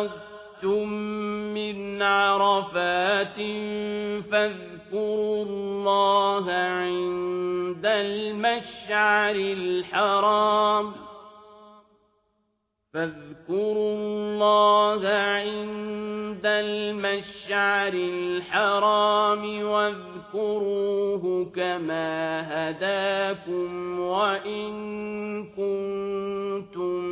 أفضتم من عرفات فاذكروا الله عند المشعر الحرام فاذكروا الله عند المشعر الحرام واذكروه كما هداكم وإن كنتم